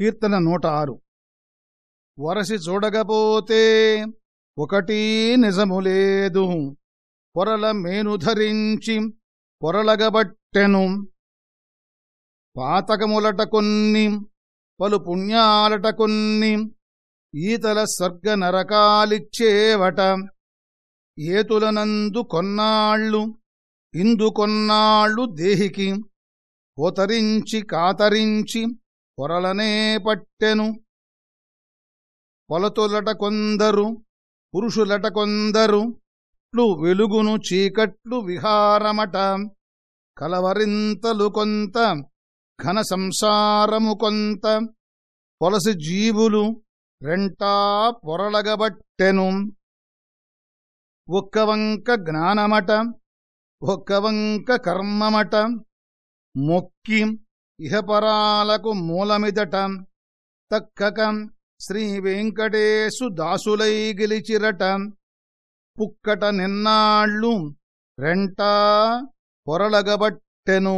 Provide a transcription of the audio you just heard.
కీర్తన నూట ఆరు. వరసి చూడకపోతే ఒకటీ నిజము లేదు. పొరల మేను ధరించి పొరలగబట్టెను. పాతకములట కొన్ని పలు పుణ్యాలట కొన్ని ఈతల స్వర్గ నరకాలిచ్చేవట. ఏతులనందు కొన్నాళ్ళు ఇందు కొన్నాళ్ళు దేహికి పోతరించి కాతరించి పొరలనే పట్టెను. పొలతులట కొందరు పురుషులట కొందరు వెలుగును చీకట్లు విహారమట. కలవరింతలు కొంత ఘన సంసారము కొంత. పొలసి జీవులు రెంటా పొరలగబట్టెను. ఒక్కవంక జ్ఞానమట ఒక్కవంక కర్మమట. మొక్కి ఇహపరాలకు మూలమిదట తక్కకం శ్రీవెంకటేశు దాసులై గెలిచిరట. పుక్కట నిన్నాళ్ళు రెంటా పొరలగబట్టెను.